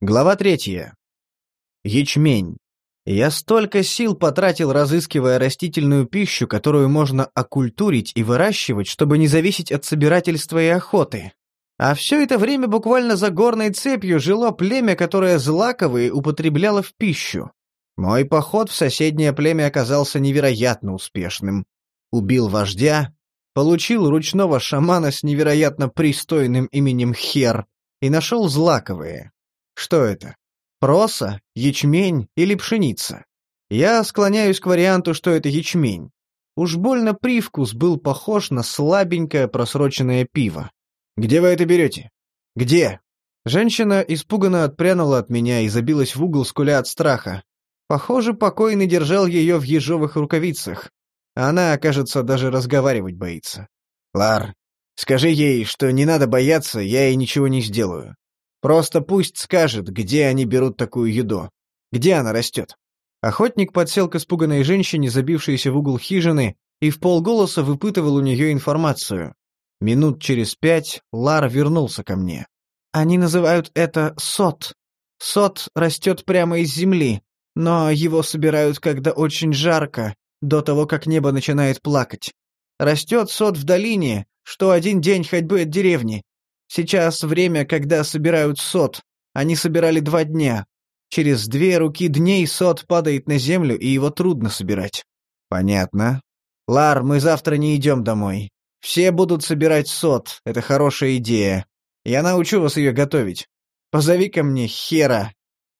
Глава третья. Ячмень. Я столько сил потратил, разыскивая растительную пищу, которую можно окультурить и выращивать, чтобы не зависеть от собирательства и охоты. А все это время буквально за горной цепью жило племя, которое злаковые употребляло в пищу. Мой поход в соседнее племя оказался невероятно успешным. Убил вождя, получил ручного шамана с невероятно пристойным именем Хер и нашел злаковые. Что это? Проса, ячмень или пшеница? Я склоняюсь к варианту, что это ячмень. Уж больно привкус был похож на слабенькое просроченное пиво. «Где вы это берете?» «Где?» Женщина испуганно отпрянула от меня и забилась в угол, скуля от страха. Похоже, покойный держал ее в ежовых рукавицах. Она, кажется, даже разговаривать боится. «Лар, скажи ей, что не надо бояться, я ей ничего не сделаю. Просто пусть скажет, где они берут такую еду. Где она растет. Охотник подсел к испуганной женщине, забившейся в угол хижины, и в полголоса выпытывал у нее информацию. Минут через пять Лар вернулся ко мне. «Они называют это сот. Сот растет прямо из земли, но его собирают, когда очень жарко, до того, как небо начинает плакать. Растет сот в долине, что один день ходьбы от деревни, Сейчас время, когда собирают сот. Они собирали два дня. Через две руки дней сот падает на землю, и его трудно собирать. Понятно. Лар, мы завтра не идем домой. Все будут собирать сот, это хорошая идея. Я научу вас ее готовить. позови ко мне Хера.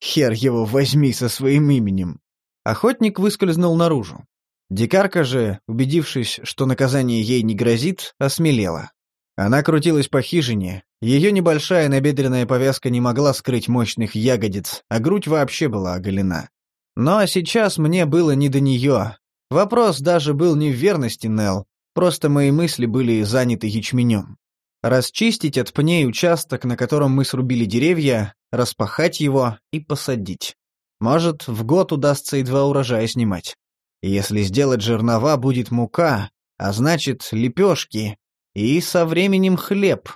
Хер его возьми со своим именем. Охотник выскользнул наружу. Дикарка же, убедившись, что наказание ей не грозит, осмелела. Она крутилась по хижине, ее небольшая набедренная повязка не могла скрыть мощных ягодиц, а грудь вообще была оголена. Но сейчас мне было не до нее. Вопрос даже был не в верности Нел, просто мои мысли были заняты ячменем. Расчистить от пней участок, на котором мы срубили деревья, распахать его и посадить. Может, в год удастся и два урожая снимать. Если сделать жернова, будет мука, а значит, лепешки, и со временем хлеб.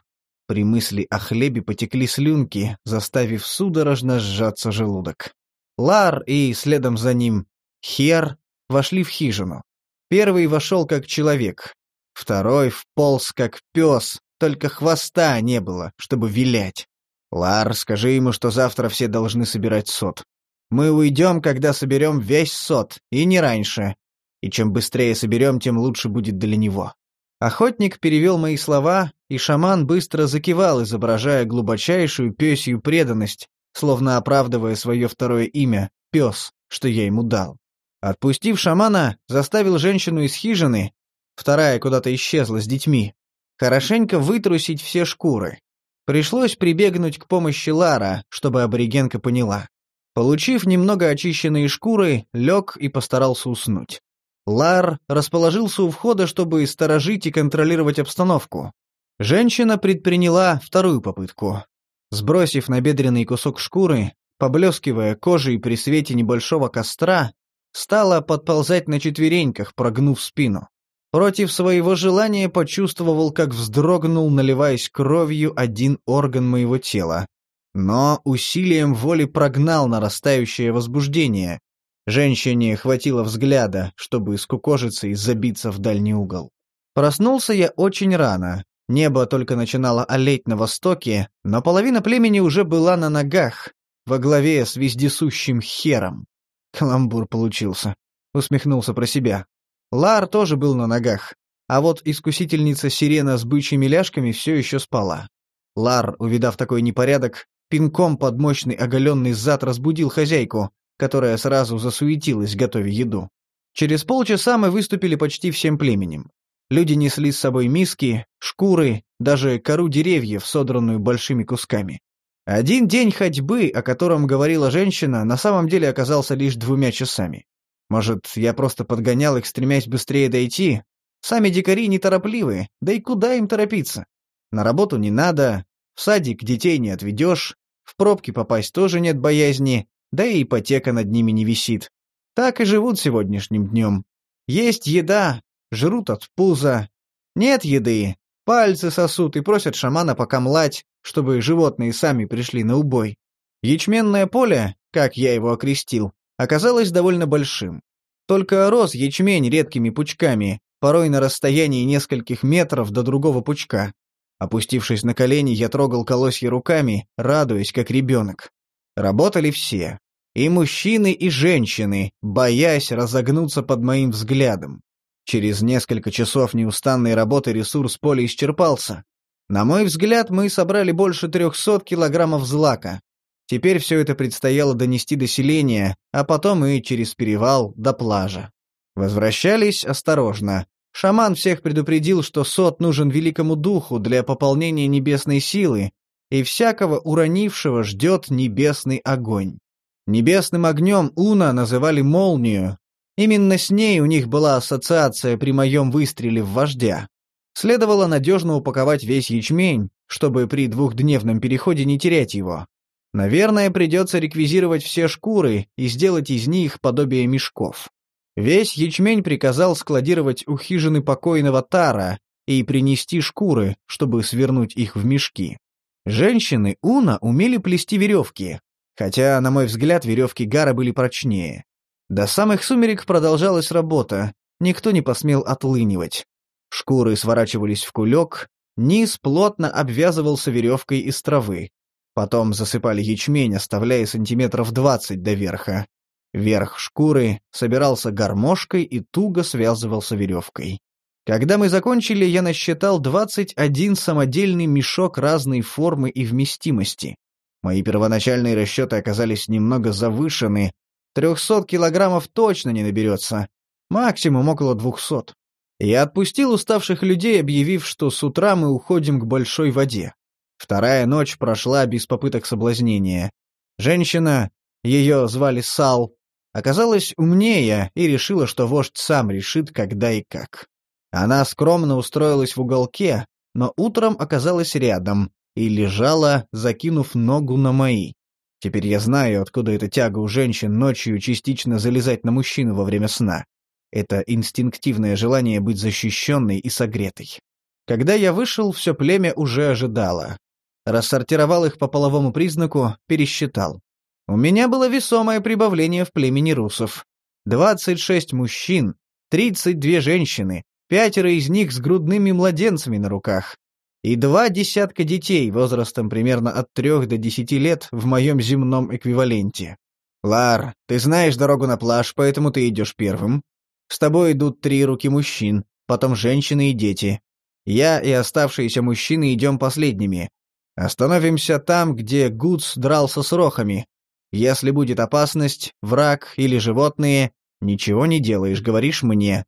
При мысли о хлебе потекли слюнки, заставив судорожно сжаться желудок. Лар и, следом за ним, Хер вошли в хижину. Первый вошел как человек, второй вполз как пес, только хвоста не было, чтобы вилять. «Лар, скажи ему, что завтра все должны собирать сот. Мы уйдем, когда соберем весь сот, и не раньше. И чем быстрее соберем, тем лучше будет для него. Охотник перевел мои слова, и шаман быстро закивал, изображая глубочайшую пёсью преданность, словно оправдывая свое второе имя — пес, что я ему дал. Отпустив шамана, заставил женщину из хижины, вторая куда-то исчезла с детьми, хорошенько вытрусить все шкуры. Пришлось прибегнуть к помощи Лара, чтобы аборигенка поняла. Получив немного очищенные шкуры, лег и постарался уснуть. Лар расположился у входа, чтобы сторожить и контролировать обстановку. Женщина предприняла вторую попытку. Сбросив набедренный кусок шкуры, поблескивая кожей при свете небольшого костра, стала подползать на четвереньках, прогнув спину. Против своего желания почувствовал, как вздрогнул, наливаясь кровью один орган моего тела. Но усилием воли прогнал нарастающее возбуждение, Женщине хватило взгляда, чтобы скукожиться и забиться в дальний угол. Проснулся я очень рано. Небо только начинало олеть на востоке, но половина племени уже была на ногах, во главе с вездесущим хером. Каламбур получился. Усмехнулся про себя. Лар тоже был на ногах, а вот искусительница сирена с бычьими ляжками все еще спала. Лар, увидав такой непорядок, пинком под мощный оголенный зад разбудил хозяйку, которая сразу засуетилась, готовя еду. Через полчаса мы выступили почти всем племенем. Люди несли с собой миски, шкуры, даже кору деревьев, содранную большими кусками. Один день ходьбы, о котором говорила женщина, на самом деле оказался лишь двумя часами. Может, я просто подгонял их, стремясь быстрее дойти? Сами дикари неторопливы, да и куда им торопиться? На работу не надо, в садик детей не отведешь, в пробки попасть тоже нет боязни, да и ипотека над ними не висит. Так и живут сегодняшним днем. Есть еда, жрут от пуза. Нет еды, пальцы сосут и просят шамана покамлать, чтобы животные сами пришли на убой. Ячменное поле, как я его окрестил, оказалось довольно большим. Только рос ячмень редкими пучками, порой на расстоянии нескольких метров до другого пучка. Опустившись на колени, я трогал колосья руками, радуясь, как ребенок. Работали все. И мужчины, и женщины, боясь разогнуться под моим взглядом. Через несколько часов неустанной работы ресурс поля исчерпался. На мой взгляд, мы собрали больше 300 килограммов злака. Теперь все это предстояло донести до селения, а потом и через перевал до плажа. Возвращались осторожно. Шаман всех предупредил, что сот нужен великому духу для пополнения небесной силы, и всякого уронившего ждет небесный огонь. Небесным огнем Уна называли молнию. Именно с ней у них была ассоциация при моем выстреле в вождя. Следовало надежно упаковать весь ячмень, чтобы при двухдневном переходе не терять его. Наверное, придется реквизировать все шкуры и сделать из них подобие мешков. Весь ячмень приказал складировать у хижины покойного Тара и принести шкуры, чтобы свернуть их в мешки. Женщины Уна умели плести веревки, хотя, на мой взгляд, веревки Гара были прочнее. До самых сумерек продолжалась работа, никто не посмел отлынивать. Шкуры сворачивались в кулек, низ плотно обвязывался веревкой из травы. Потом засыпали ячмень, оставляя сантиметров двадцать до верха. Верх шкуры собирался гармошкой и туго связывался веревкой. Когда мы закончили, я насчитал 21 самодельный мешок разной формы и вместимости. Мои первоначальные расчеты оказались немного завышены. 300 килограммов точно не наберется. Максимум около 200. Я отпустил уставших людей, объявив, что с утра мы уходим к большой воде. Вторая ночь прошла без попыток соблазнения. Женщина, ее звали Сал, оказалась умнее и решила, что вождь сам решит, когда и как. Она скромно устроилась в уголке, но утром оказалась рядом и лежала, закинув ногу на мои. Теперь я знаю, откуда эта тяга у женщин ночью частично залезать на мужчину во время сна. Это инстинктивное желание быть защищенной и согретой. Когда я вышел, все племя уже ожидало. Рассортировал их по половому признаку, пересчитал. У меня было весомое прибавление в племени русов. 26 мужчин, 32 женщины, пятеро из них с грудными младенцами на руках. И два десятка детей возрастом примерно от трех до десяти лет в моем земном эквиваленте. «Лар, ты знаешь дорогу на пляж, поэтому ты идешь первым. С тобой идут три руки мужчин, потом женщины и дети. Я и оставшиеся мужчины идем последними. Остановимся там, где Гудс дрался с рохами. Если будет опасность, враг или животные, ничего не делаешь, говоришь мне.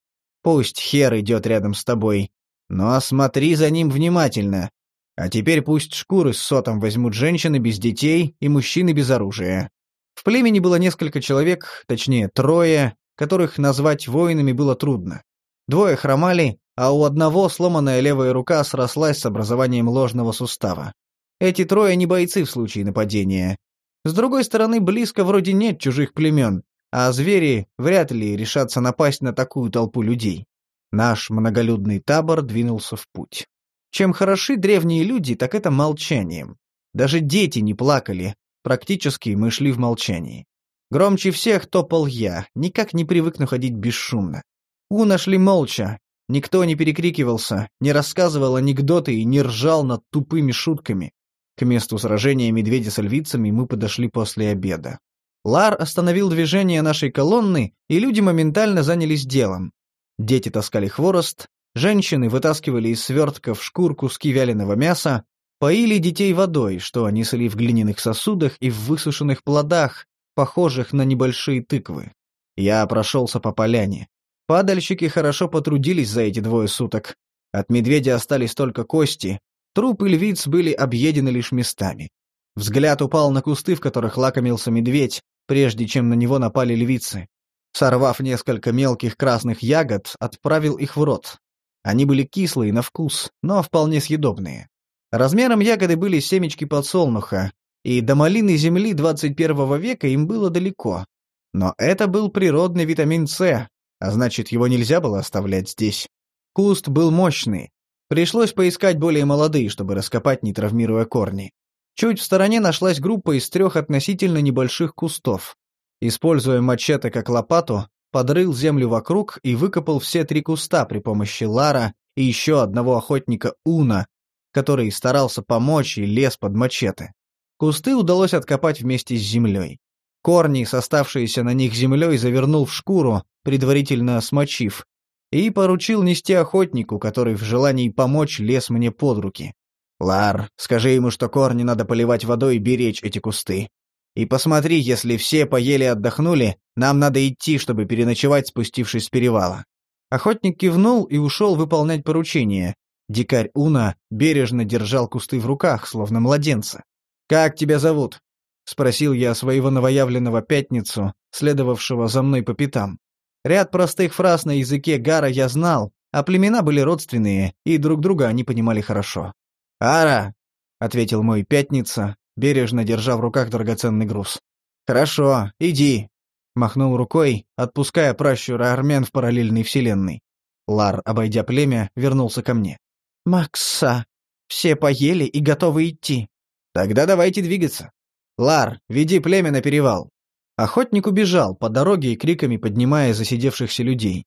Пусть Хер идет рядом с тобой. Но смотри за ним внимательно. А теперь пусть шкуры с сотом возьмут женщины без детей и мужчины без оружия. В племени было несколько человек, точнее трое, которых назвать воинами было трудно. Двое хромали, а у одного сломанная левая рука срослась с образованием ложного сустава. Эти трое не бойцы в случае нападения. С другой стороны, близко вроде нет чужих племен, а звери вряд ли решатся напасть на такую толпу людей. Наш многолюдный табор двинулся в путь. Чем хороши древние люди, так это молчанием. Даже дети не плакали, практически мы шли в молчании. Громче всех топал я, никак не привыкну ходить бесшумно. У нашли молча, никто не перекрикивался, не рассказывал анекдоты и не ржал над тупыми шутками. К месту сражения медведя с львицами мы подошли после обеда. Лар остановил движение нашей колонны, и люди моментально занялись делом. Дети таскали хворост, женщины вытаскивали из свертков шкур куски вяленого мяса, поили детей водой, что они несли в глиняных сосудах и в высушенных плодах, похожих на небольшие тыквы. Я прошелся по поляне. Падальщики хорошо потрудились за эти двое суток. От медведя остались только кости, трупы львиц были объедены лишь местами. Взгляд упал на кусты, в которых лакомился медведь, прежде чем на него напали львицы. Сорвав несколько мелких красных ягод, отправил их в рот. Они были кислые на вкус, но вполне съедобные. Размером ягоды были семечки подсолнуха, и до малины земли 21 века им было далеко. Но это был природный витамин С, а значит, его нельзя было оставлять здесь. Куст был мощный. Пришлось поискать более молодые, чтобы раскопать, не травмируя корни. Чуть в стороне нашлась группа из трех относительно небольших кустов. Используя мачете как лопату, подрыл землю вокруг и выкопал все три куста при помощи Лара и еще одного охотника Уна, который старался помочь и лез под мачете. Кусты удалось откопать вместе с землей. Корни, составшиеся на них землей, завернул в шкуру, предварительно смочив, и поручил нести охотнику, который в желании помочь лез мне под руки. «Лар, скажи ему, что корни надо поливать водой и беречь эти кусты. И посмотри, если все поели и отдохнули, нам надо идти, чтобы переночевать, спустившись с перевала». Охотник кивнул и ушел выполнять поручение. Дикарь Уна бережно держал кусты в руках, словно младенца. «Как тебя зовут?» — спросил я своего новоявленного пятницу, следовавшего за мной по пятам. Ряд простых фраз на языке Гара я знал, а племена были родственные, и друг друга они понимали хорошо. «Ара!» — ответил мой пятница, бережно держа в руках драгоценный груз. «Хорошо, иди!» — махнул рукой, отпуская пращура армян в параллельной вселенной. Лар, обойдя племя, вернулся ко мне. «Макса, все поели и готовы идти». «Тогда давайте двигаться. Лар, веди племя на перевал». Охотник убежал, по дороге и криками поднимая засидевшихся людей.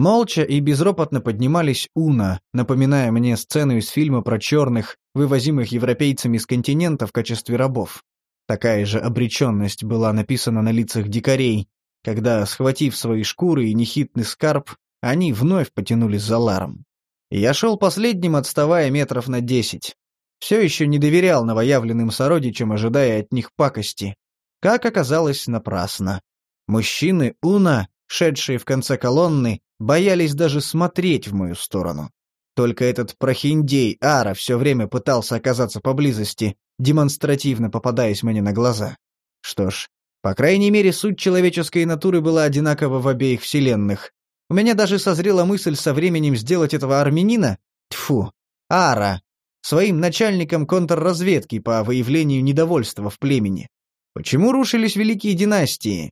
Молча и безропотно поднимались Уна, напоминая мне сцену из фильма про черных, вывозимых европейцами с континента в качестве рабов. Такая же обреченность была написана на лицах дикарей, когда, схватив свои шкуры и нехитный скарб, они вновь потянулись за Ларом. Я шел последним, отставая метров на десять. Все еще не доверял новоявленным сородичам, ожидая от них пакости. Как оказалось, напрасно. Мужчины Уна, шедшие в конце колонны, боялись даже смотреть в мою сторону. Только этот прохиндей Ара все время пытался оказаться поблизости, демонстративно попадаясь мне на глаза. Что ж, по крайней мере, суть человеческой натуры была одинакова в обеих вселенных. У меня даже созрела мысль со временем сделать этого армянина, тьфу, Ара, своим начальником контрразведки по выявлению недовольства в племени. Почему рушились великие династии?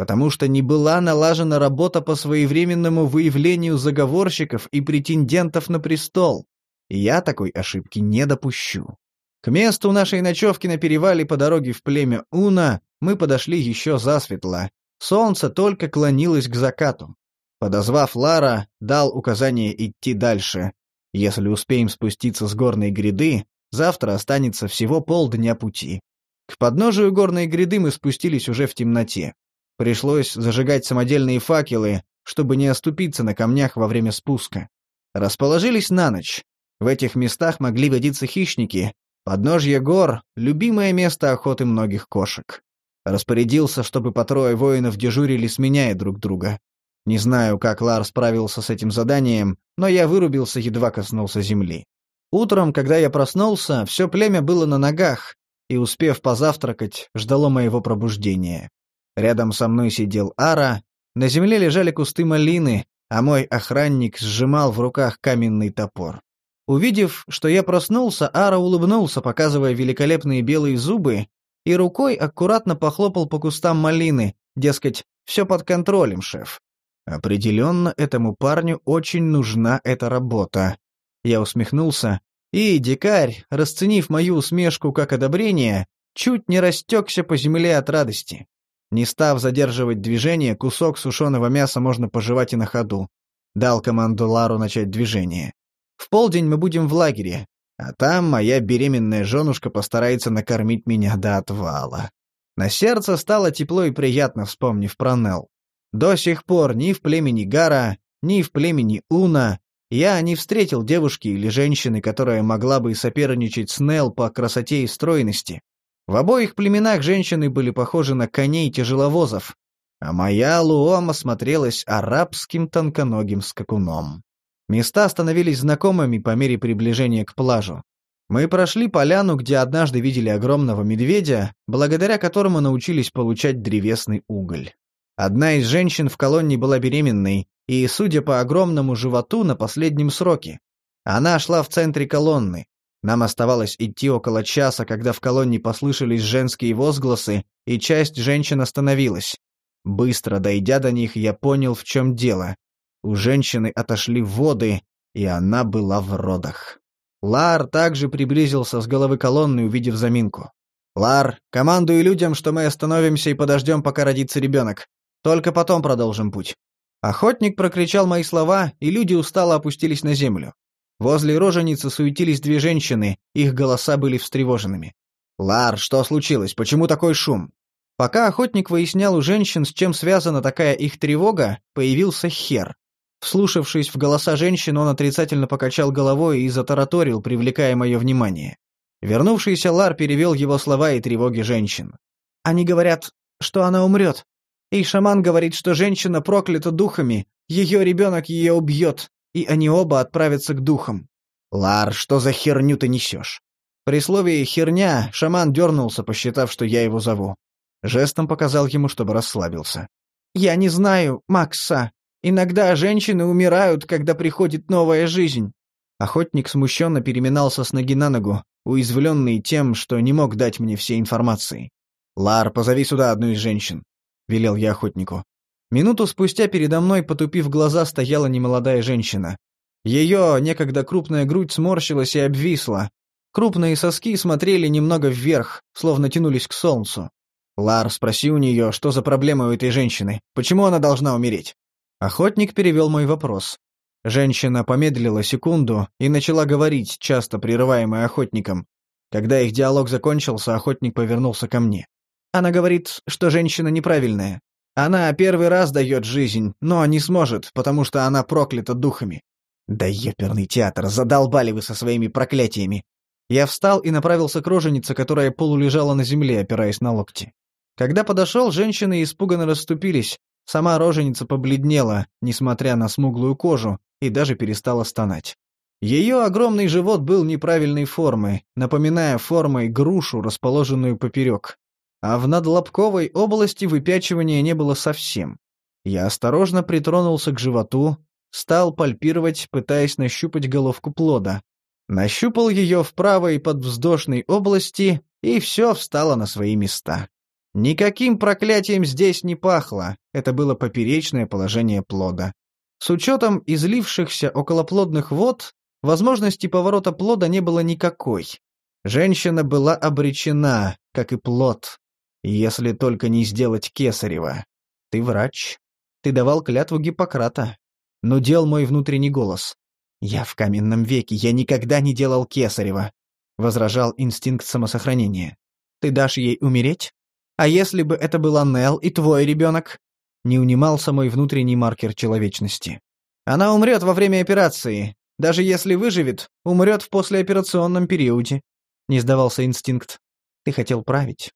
Потому что не была налажена работа по своевременному выявлению заговорщиков и претендентов на престол. И я такой ошибки не допущу. К месту нашей ночевки на перевале по дороге в племя Уна мы подошли еще засветло. Солнце только клонилось к закату. Подозвав Лара, дал указание идти дальше. Если успеем спуститься с горной гряды, завтра останется всего полдня пути. К подножию горной гряды мы спустились уже в темноте. Пришлось зажигать самодельные факелы, чтобы не оступиться на камнях во время спуска. Расположились на ночь. В этих местах могли водиться хищники. Подножье гор — любимое место охоты многих кошек. Распорядился, чтобы по трое воинов дежурили, сменяя друг друга. Не знаю, как Лар справился с этим заданием, но я вырубился, едва коснулся земли. Утром, когда я проснулся, все племя было на ногах, и, успев позавтракать, ждало моего пробуждения. Рядом со мной сидел Ара, на земле лежали кусты малины, а мой охранник сжимал в руках каменный топор. Увидев, что я проснулся, Ара улыбнулся, показывая великолепные белые зубы, и рукой аккуратно похлопал по кустам малины, дескать, все под контролем, шеф. Определенно этому парню очень нужна эта работа. Я усмехнулся, и дикарь, расценив мою усмешку как одобрение, чуть не растекся по земле от радости. Не став задерживать движение, кусок сушеного мяса можно пожевать и на ходу. Дал команду Лару начать движение. В полдень мы будем в лагере, а там моя беременная женушка постарается накормить меня до отвала. На сердце стало тепло и приятно, вспомнив про Нел. До сих пор ни в племени Гара, ни в племени Уна я не встретил девушки или женщины, которая могла бы соперничать с Нел по красоте и стройности. В обоих племенах женщины были похожи на коней-тяжеловозов, а моя Луома смотрелась арабским тонконогим скакуном. Места становились знакомыми по мере приближения к плажу. Мы прошли поляну, где однажды видели огромного медведя, благодаря которому научились получать древесный уголь. Одна из женщин в колонне была беременной, и, судя по огромному животу, на последнем сроке. Она шла в центре колонны. Нам оставалось идти около часа, когда в колонне послышались женские возгласы, и часть женщин остановилась. Быстро дойдя до них, я понял, в чем дело. У женщины отошли воды, и она была в родах. Лар также приблизился с головы колонны, увидев заминку. «Лар, командуй людям, что мы остановимся и подождем, пока родится ребенок. Только потом продолжим путь». Охотник прокричал мои слова, и люди устало опустились на землю. Возле роженицы суетились две женщины, их голоса были встревоженными. «Лар, что случилось? Почему такой шум?» Пока охотник выяснял у женщин, с чем связана такая их тревога, появился Хер. Вслушавшись в голоса женщин, он отрицательно покачал головой и затараторил, привлекая мое внимание. Вернувшийся Лар перевел его слова и тревоги женщин. «Они говорят, что она умрет. И шаман говорит, что женщина проклята духами, ее ребенок ее убьет, и они оба отправятся к духам». «Лар, что за херню ты несешь?» При слове «херня» шаман дернулся, посчитав, что я его зову. Жестом показал ему, чтобы расслабился. «Я не знаю, Макса. Иногда женщины умирают, когда приходит новая жизнь». Охотник смущенно переминался с ноги на ногу, уязвленный тем, что не мог дать мне всей информации. «Лар, позови сюда одну из женщин», — велел я охотнику. Минуту спустя передо мной, потупив глаза, стояла немолодая женщина. Ее некогда крупная грудь сморщилась и обвисла. Крупные соски смотрели немного вверх, словно тянулись к солнцу. «Лар, спроси у нее, что за проблема у этой женщины? Почему она должна умереть?» Охотник перевел мой вопрос. Женщина помедлила секунду и начала говорить, часто прерываемая охотником. Когда их диалог закончился, охотник повернулся ко мне. Она говорит, что женщина неправильная. Она первый раз дает жизнь, но не сможет, потому что она проклята духами. Да еперный театр, задолбали вы со своими проклятиями. Я встал и направился к роженице, которая полулежала на земле, опираясь на локти. Когда подошел, женщины испуганно расступились, Сама роженица побледнела, несмотря на смуглую кожу, и даже перестала стонать. Ее огромный живот был неправильной формы, напоминая формой грушу, расположенную поперек. А в надлобковой области выпячивания не было совсем. Я осторожно притронулся к животу, стал пальпировать, пытаясь нащупать головку плода. Нащупал ее в правой подвздошной области, и все встало на свои места. Никаким проклятием здесь не пахло, это было поперечное положение плода. С учетом излившихся околоплодных вод, возможности поворота плода не было никакой. Женщина была обречена, как и плод, если только не сделать кесарева. Ты врач. Ты давал клятву Гиппократа. Но дел мой внутренний голос. Я в каменном веке, я никогда не делал кесарева, возражал инстинкт самосохранения. Ты дашь ей умереть? А если бы это была Нел и твой ребенок?» Не унимался мой внутренний маркер человечности. «Она умрет во время операции. Даже если выживет, умрет в послеоперационном периоде», — не сдавался инстинкт. «Ты хотел править.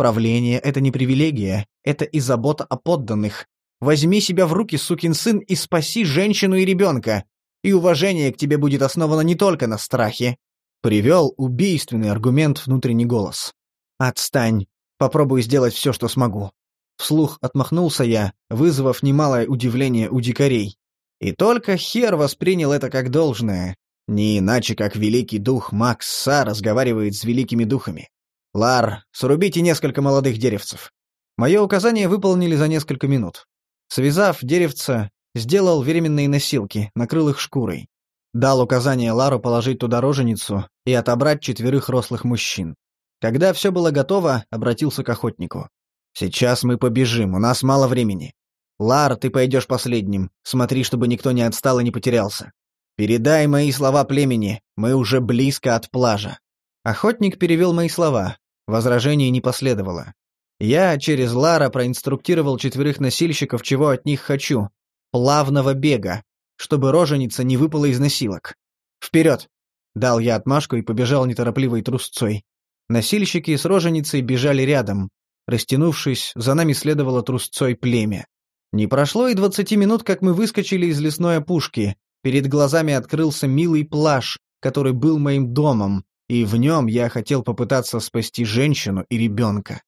Правление — это не привилегия, это и забота о подданных. Возьми себя в руки, сукин сын, и спаси женщину и ребенка. И уважение к тебе будет основано не только на страхе». Привел убийственный аргумент внутренний голос. «Отстань. Попробую сделать все, что смогу». Вслух отмахнулся я, вызвав немалое удивление у дикарей. И только Хер воспринял это как должное. Не иначе, как великий дух Макса разговаривает с великими духами. «Лар, срубите несколько молодых деревцев». Мое указание выполнили за несколько минут. Связав деревца, сделал временные носилки, накрыл их шкурой. Дал указание Лару положить туда роженицу и отобрать четверых рослых мужчин. Когда все было готово, обратился к охотнику. «Сейчас мы побежим, у нас мало времени. Лар, ты пойдешь последним. Смотри, чтобы никто не отстал и не потерялся. Передай мои слова племени, мы уже близко от плажа». Охотник перевел мои слова. Возражений не последовало. Я через Лара проинструктировал четверых носильщиков, чего от них хочу. Плавного бега, чтобы роженица не выпала из носилок. «Вперед!» — дал я отмашку и побежал неторопливой трусцой. Носильщики с роженицей бежали рядом. Растянувшись, за нами следовало трусцой племя. Не прошло и двадцати минут, как мы выскочили из лесной опушки. Перед глазами открылся милый плаж, который был моим домом, и в нем я хотел попытаться спасти женщину и ребенка.